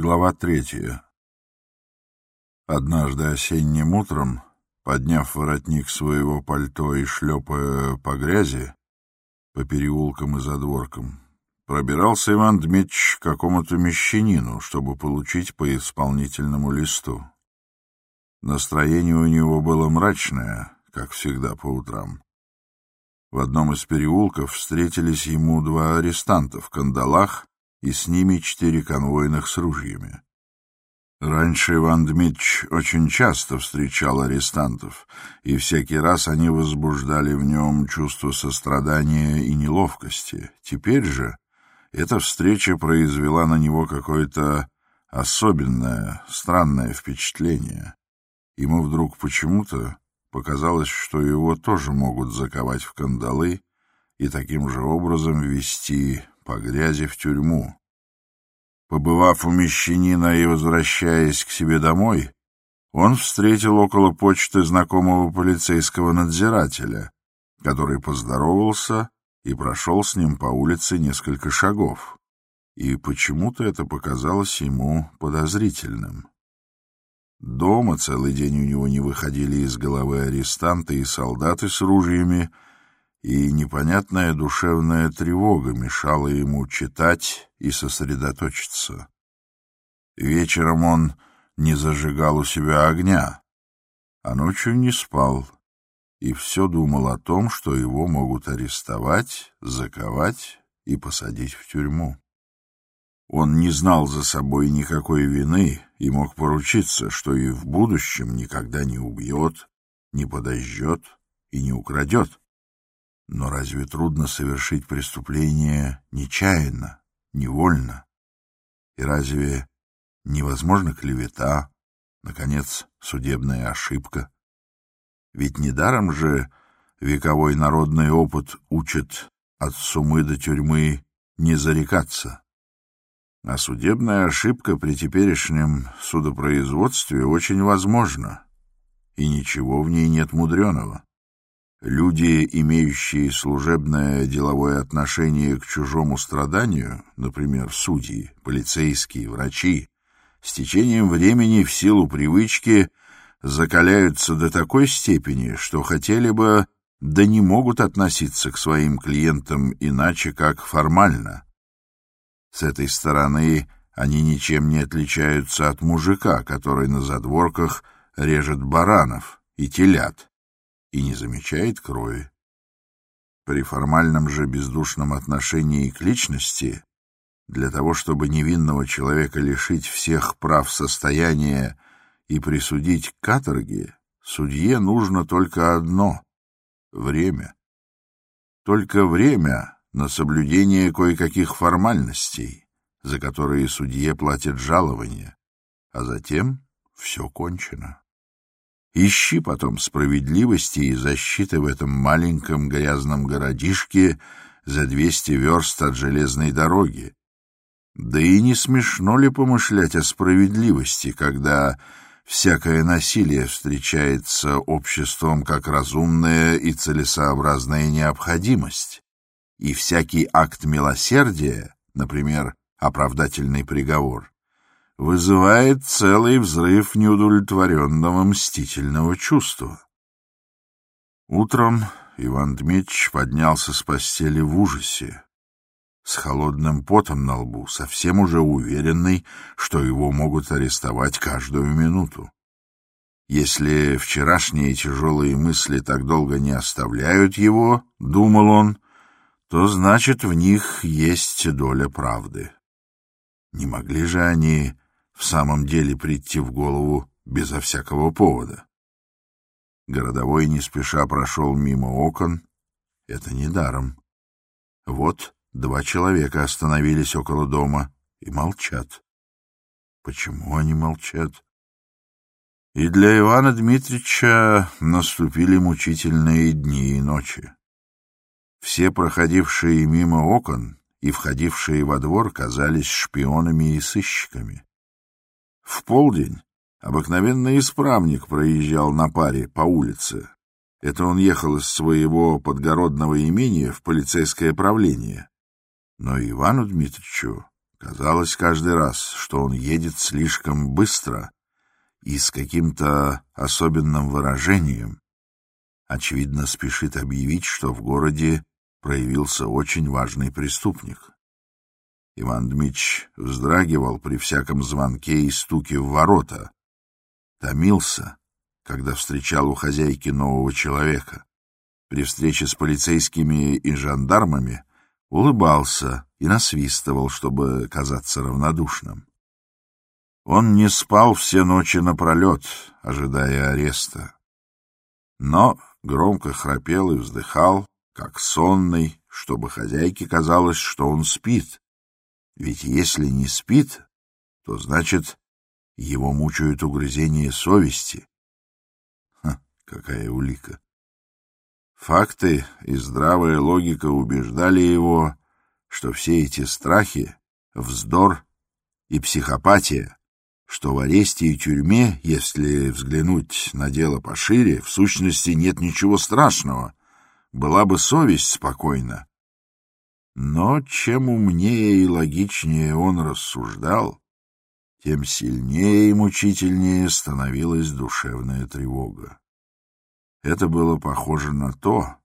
Глава третья. Однажды осенним утром, подняв воротник своего пальто и шлепая по грязи, по переулкам и задворкам, пробирался Иван Дмитрич к какому-то мещанину, чтобы получить по исполнительному листу. Настроение у него было мрачное, как всегда по утрам. В одном из переулков встретились ему два арестанта в кандалах и с ними четыре конвойных с ружьями. Раньше Иван Дмитрич очень часто встречал арестантов, и всякий раз они возбуждали в нем чувство сострадания и неловкости. Теперь же эта встреча произвела на него какое-то особенное, странное впечатление. Ему вдруг почему-то показалось, что его тоже могут заковать в кандалы и таким же образом вести по грязи в тюрьму. Побывав у мещанина и возвращаясь к себе домой, он встретил около почты знакомого полицейского надзирателя, который поздоровался и прошел с ним по улице несколько шагов, и почему-то это показалось ему подозрительным. Дома целый день у него не выходили из головы арестанты и солдаты с ружьями, и непонятная душевная тревога мешала ему читать и сосредоточиться. Вечером он не зажигал у себя огня, а ночью не спал и все думал о том, что его могут арестовать, заковать и посадить в тюрьму. Он не знал за собой никакой вины и мог поручиться, что и в будущем никогда не убьет, не подожжет и не украдет. Но разве трудно совершить преступление нечаянно, невольно? И разве невозможна клевета, наконец, судебная ошибка? Ведь недаром же вековой народный опыт учит от сумы до тюрьмы не зарекаться. А судебная ошибка при теперешнем судопроизводстве очень возможна, и ничего в ней нет мудреного. Люди, имеющие служебное деловое отношение к чужому страданию, например, судьи, полицейские, врачи, с течением времени в силу привычки закаляются до такой степени, что хотели бы, да не могут относиться к своим клиентам иначе, как формально. С этой стороны они ничем не отличаются от мужика, который на задворках режет баранов и телят и не замечает крови. При формальном же бездушном отношении к личности, для того, чтобы невинного человека лишить всех прав состояния и присудить к каторге, судье нужно только одно — время. Только время на соблюдение кое-каких формальностей, за которые судье платят жалование, а затем все кончено. Ищи потом справедливости и защиты в этом маленьком грязном городишке за двести верст от железной дороги. Да и не смешно ли помышлять о справедливости, когда всякое насилие встречается обществом как разумная и целесообразная необходимость, и всякий акт милосердия, например, оправдательный приговор, вызывает целый взрыв неудовлетворенного мстительного чувства. Утром Иван Дмитрич поднялся с постели в ужасе, с холодным потом на лбу, совсем уже уверенный, что его могут арестовать каждую минуту. Если вчерашние тяжелые мысли так долго не оставляют его, — думал он, — то значит в них есть доля правды. Не могли же они в самом деле прийти в голову безо всякого повода. Городовой не спеша прошел мимо окон. Это недаром. Вот два человека остановились около дома и молчат. Почему они молчат? И для Ивана Дмитрича наступили мучительные дни и ночи. Все проходившие мимо окон и входившие во двор казались шпионами и сыщиками. В полдень обыкновенный исправник проезжал на паре по улице. Это он ехал из своего подгородного имения в полицейское правление. Но Ивану Дмитричу Казалось каждый раз, что он едет слишком быстро и с каким-то особенным выражением. Очевидно, спешит объявить, что в городе проявился очень важный преступник. Иван Дмитрич вздрагивал при всяком звонке и стуке в ворота. Томился, когда встречал у хозяйки нового человека. При встрече с полицейскими и жандармами улыбался и насвистывал, чтобы казаться равнодушным. Он не спал все ночи напролет, ожидая ареста. Но громко храпел и вздыхал, как сонный, чтобы хозяйке казалось, что он спит, ведь если не спит, то значит, его мучают угрызения совести. Ха, какая улика! Факты и здравая логика убеждали его, что все эти страхи — вздор и психопатия, что в аресте и тюрьме, если взглянуть на дело пошире, в сущности нет ничего страшного, была бы совесть спокойна, но чем умнее и логичнее он рассуждал, тем сильнее и мучительнее становилась душевная тревога. Это было похоже на то,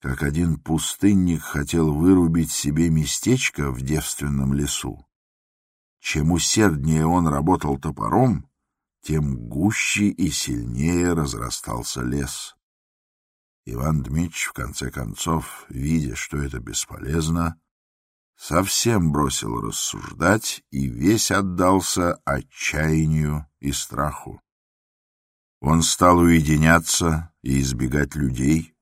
как один пустынник хотел вырубить себе местечко в девственном лесу. Чем усерднее он работал топором, тем гуще и сильнее разрастался лес. Иван Дмитрич, в конце концов, видя, что это бесполезно, совсем бросил рассуждать и весь отдался отчаянию и страху. Он стал уединяться и избегать людей.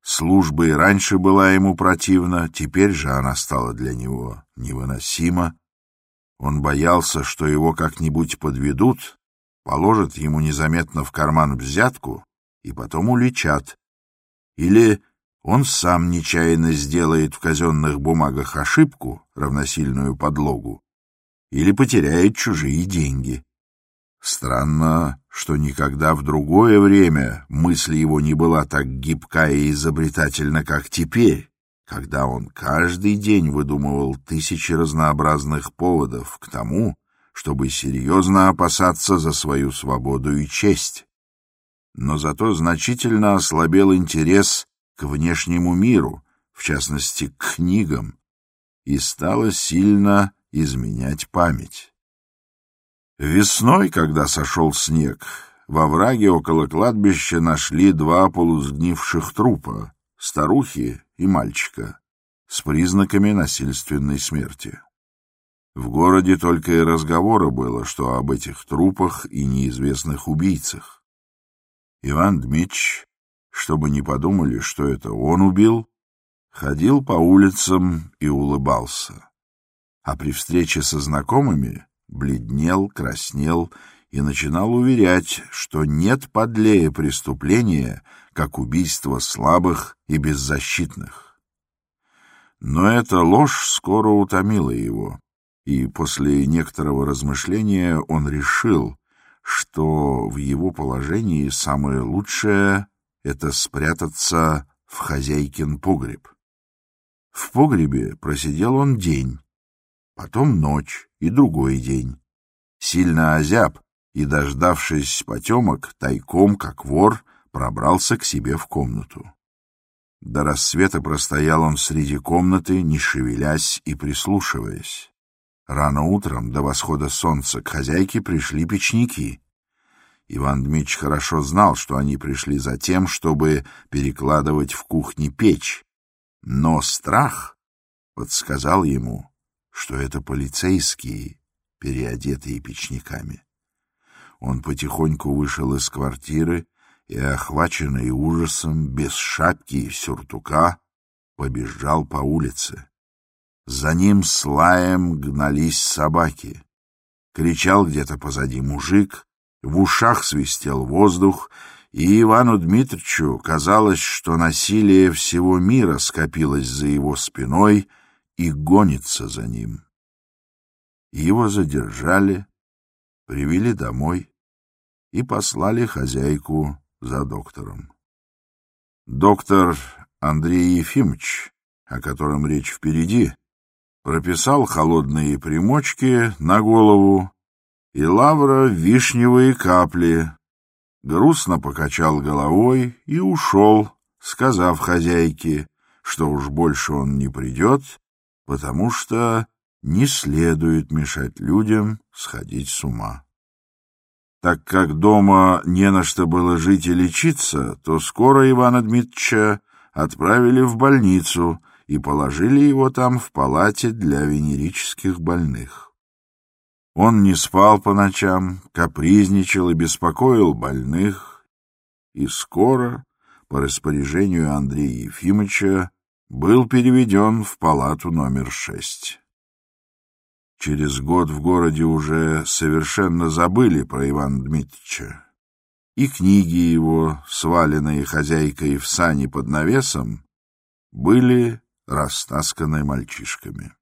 Служба и раньше была ему противна, теперь же она стала для него невыносима. Он боялся, что его как-нибудь подведут, положат ему незаметно в карман взятку и потом уличат, или он сам нечаянно сделает в казенных бумагах ошибку, равносильную подлогу, или потеряет чужие деньги. Странно, что никогда в другое время мысль его не была так гибка и изобретательна, как теперь, когда он каждый день выдумывал тысячи разнообразных поводов к тому, чтобы серьезно опасаться за свою свободу и честь но зато значительно ослабел интерес к внешнему миру, в частности, к книгам, и стало сильно изменять память. Весной, когда сошел снег, во враге около кладбища нашли два полусгнивших трупа, старухи и мальчика, с признаками насильственной смерти. В городе только и разговора было, что об этих трупах и неизвестных убийцах. Иван Дмитрич, чтобы не подумали, что это он убил, ходил по улицам и улыбался. А при встрече со знакомыми бледнел, краснел и начинал уверять, что нет подлее преступления, как убийство слабых и беззащитных. Но эта ложь скоро утомила его, и после некоторого размышления он решил, что в его положении самое лучшее — это спрятаться в хозяйкин погреб. В погребе просидел он день, потом ночь и другой день. Сильно озяб и, дождавшись потемок, тайком, как вор, пробрался к себе в комнату. До рассвета простоял он среди комнаты, не шевелясь и прислушиваясь. Рано утром, до восхода солнца, к хозяйке пришли печники. Иван Дмитрич хорошо знал, что они пришли за тем, чтобы перекладывать в кухне печь. Но страх подсказал ему, что это полицейские, переодетые печниками. Он потихоньку вышел из квартиры и, охваченный ужасом, без шапки и сюртука, побежал по улице. За ним с лаем гнались собаки. Кричал где-то позади мужик, в ушах свистел воздух, и Ивану Дмитричу казалось, что насилие всего мира скопилось за его спиной и гонится за ним. Его задержали, привели домой и послали хозяйку за доктором. Доктор Андрей Ефимович, о котором речь впереди, прописал холодные примочки на голову и лавра вишневые капли, грустно покачал головой и ушел, сказав хозяйке, что уж больше он не придет, потому что не следует мешать людям сходить с ума. Так как дома не на что было жить и лечиться, то скоро Ивана Дмитрича отправили в больницу и положили его там в палате для венерических больных. Он не спал по ночам, капризничал и беспокоил больных, и скоро, по распоряжению Андрея Ефимовича, был переведен в палату номер шесть. Через год в городе уже совершенно забыли про Ивана Дмитрича, и книги его, сваленные хозяйкой в сани под навесом, были растасканы мальчишками.